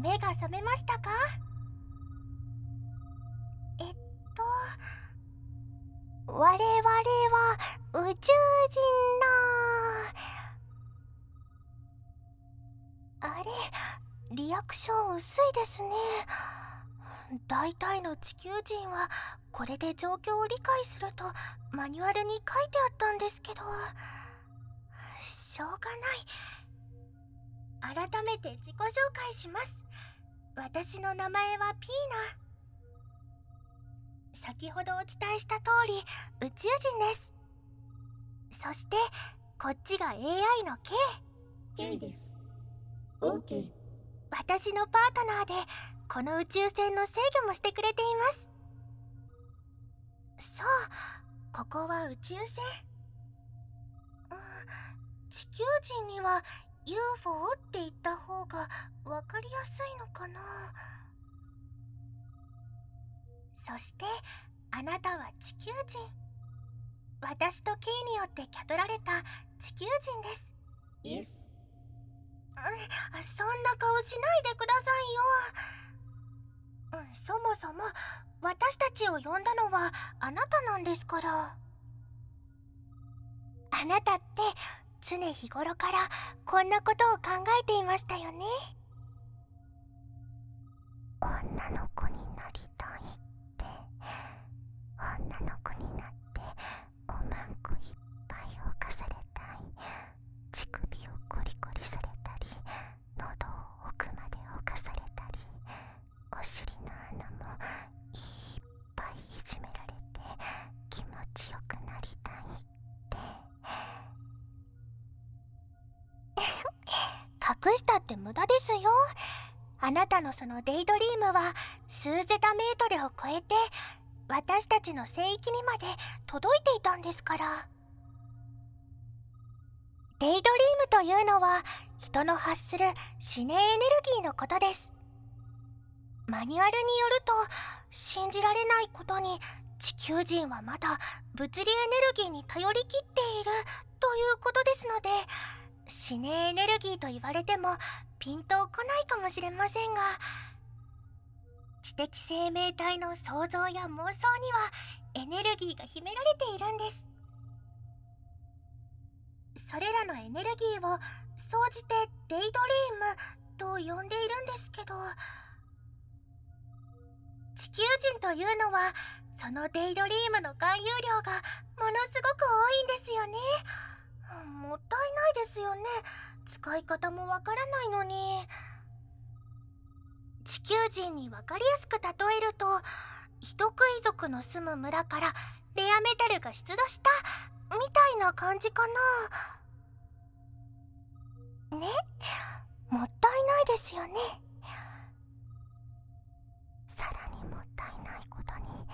目が覚めましたか？えっと我々は宇宙人なあれリアクション薄いですね。大体の地球人はこれで状況を理解するとマニュアルに書いてあったんですけど。しょうがない。改めて自己紹介します。私の名前はピーナ。先ほどお伝えした通り宇宙人です。そしてこっちが AI の K K です。OK 私のパートナーでこの宇宙船の制御もしてくれています。そうここは宇宙船、うん、地球人には UFO って言った方が分かりやすいのかな？そしてあなたは地球人。私と K によってキャトられた地球人です。イエスそんな顔しないでくださいよ、うん、そもそも私たちを呼んだのはあなたなんですから。あなたって常日頃からこんなことを考えていましたよね。女の子になりたいって。女の子になっておまんこいっぱい犯されたい乳首をコリコリされたり喉を奥まで犯されたりお尻の穴もいっぱいいじめられて気持ちよくなりたいって隠したって無駄ですよ。あなたのそのデイドリームは数ゼタメートルを超えて私たちの聖域にまで届いていたんですから。デイドリームというのは人の発する思念エネルギーのことです。マニュアルによると信じられないことに地球人はまだ物理エネルギーに頼りきっているということですので思念エネルギーと言われてもピンとこないかもしれませんが知的生命体の想像や妄想にはエネルギーが秘められているんです。それらのエネルギーを総じてデイドリームと呼んでいるんですけど地球人というのはそのデイドリームの含有量がものすごく多いんですよね。もったいないですよね。使い方もわからないのに。地球人に分かりやすく例えると人食い族の住む村からレアメタルが出土したみたいな感じかな。ね？もったいないですよね。さらにもったいないことに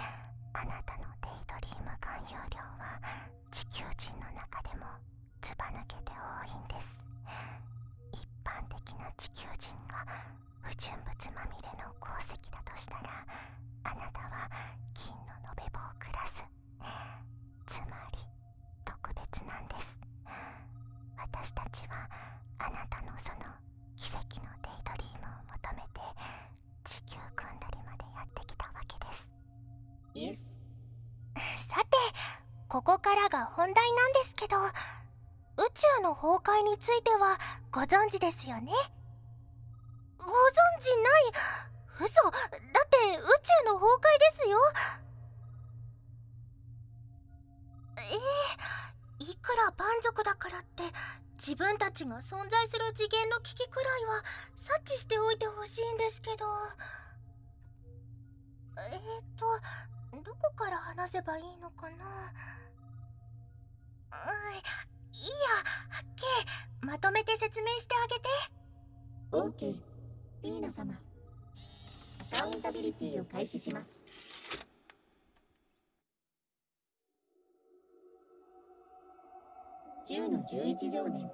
あなたのデイドリーム含有量は地球人の中でもずば抜けて多いんです。一般的な地球人が不純物まみれの鉱石だとしたらあなたは金の延べ棒クラスつまり特別なんです。私たちはあなたのその奇跡のデイドリームを求めて地球組んだりまでやってきたわけです。イエス。さてここからが本題なんですけど宇宙の崩壊についてはご存知ですよね？ご存知ない？嘘！だって宇宙の崩壊ですよ。えー、いくら蛮族だからって自分たちが存在する次元の危機くらいは察知しておいてほしいんですけど。えーとどこから話せばいいのかな？うんいいやケまとめて説明してあげて。OK ピーナ様。アカウンタビリティを開始します。10の11条年。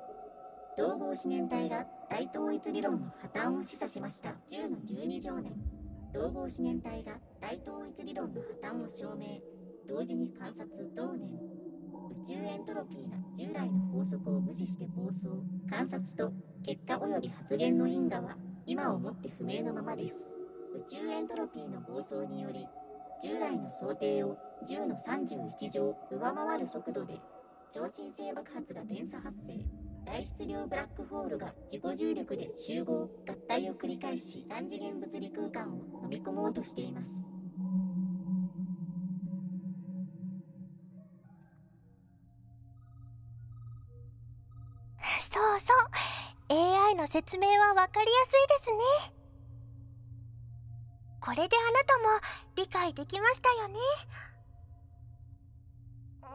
統合思念体が大統一理論の破綻を示唆しました。10の12条年。統合思念体が大統一理論の破綻を証明。同時に観察同年。宇宙エントロピーが従来の法則を無視して暴走観察と結果及び発言の因果は今をもって不明のままです。宇宙エントロピーの暴走により従来の想定を10の31乗上回る速度で超新星爆発が連鎖発生。大質量ブラックホールが自己重力で集合合体を繰り返し3次元物理空間を飲み込もうとしています。AI の説明はわかりやすいですね。これであなたも理解できましたよね。うん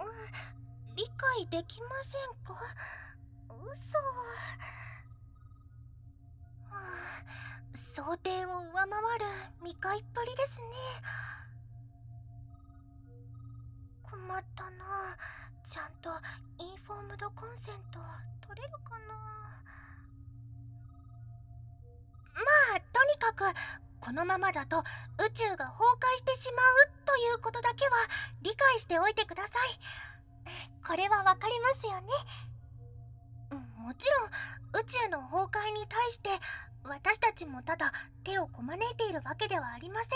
理解できませんか？嘘。想定を上回る見返っぷりですね。困ったな。ちゃんとインフォームドコンセント取れるかな？まあとにかくこのままだと宇宙が崩壊してしまうということだけは理解しておいてください。これはわかりますよね。もちろん宇宙の崩壊に対して私たちもただ手をこまねいているわけではありません。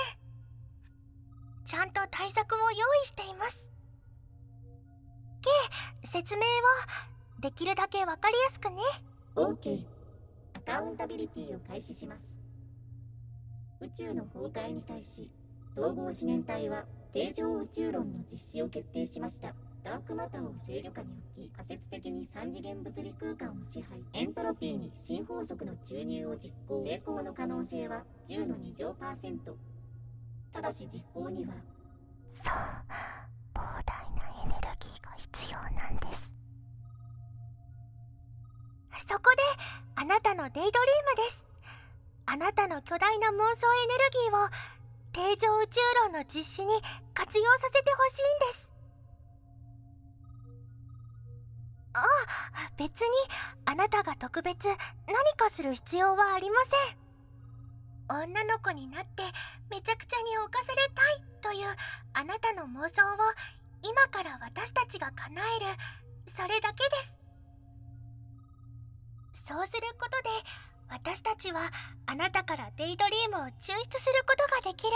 ちゃんと対策を用意しています。K 説明を。できるだけわかりやすくね。OK アカウンタビリティを開始します。宇宙の崩壊に対し統合資源体は定常宇宙論の実施を決定しました。ダークマターを制御下に置き仮説的に3次元物理空間を支配。エントロピーに新法則の注入を実行。成功の可能性は10の2乗パーセント。ただし実行にはそう。膨大なエネルギーが必要なんです。そこであなたのデイドリームです。あなたの巨大な妄想エネルギーを定常宇宙論の実施に活用させてほしいんです。あ別にあなたが特別何かする必要はありません。女の子になってめちゃくちゃに犯されたいというあなたの妄想を今から私たちが叶えるそれだけです。私たちはあなたからデイドリームを抽出することができる。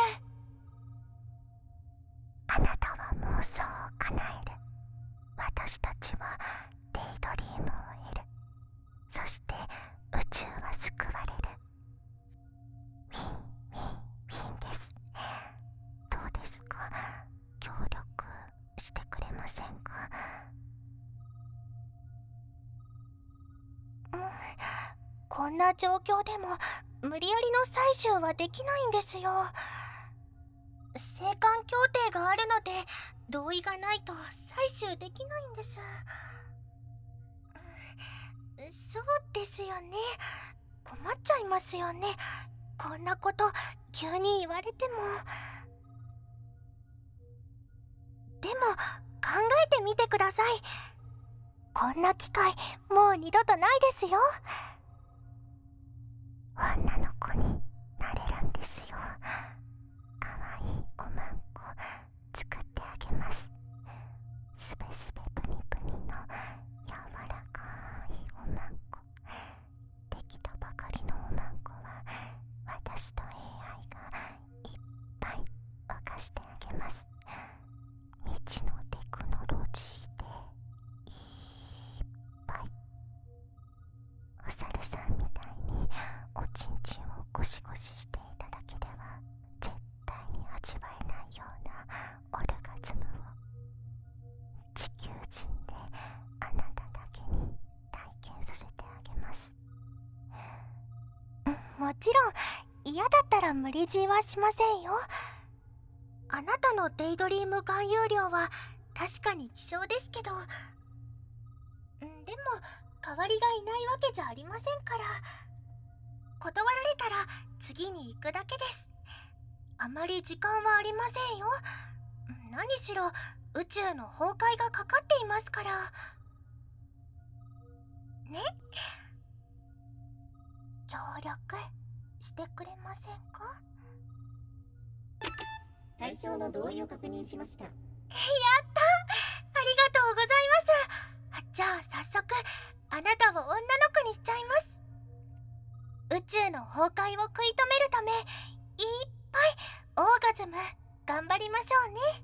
あなたは妄想を叶える。私たちはデイドリームを得る。そして宇宙は救われこんな状況でも無理やりの採集はできないんですよ。生還協定があるので同意がないと採集できないんです。そうですよね。困っちゃいますよね。こんなこと急に言われても。でも考えてみてください。こんな機会もう二度とないですよ。女の子になれるんですよ。かわいいおまんこ作ってあげます。すべすべぷにぷにの柔らかいおまんこできたばかりのおまんこは私と AI がいっぱい沸かしてあげます未知のテクノロジーでいっぱいお猿さんみたいにおちんちんをゴシゴシしていただけでは絶対に味わえないようなオルガズムを地球人であなただけに体験させてあげますもちろん嫌だったら無理強いはしませんよ。あなたのデイドリーム含有量は確かに希少ですけど。でも代わりがいないわけじゃありませんから。断られたら次に行くだけです。あまり時間はありませんよ。何しろ宇宙の崩壊がかかっていますから。ね？協力？してくれませんか？対象の同意を確認しました。やった！ありがとうございます。じゃあ早速あなたを女の子にしちゃいます。宇宙の崩壊を食い止めるためいっぱいオーガズム頑張りましょうね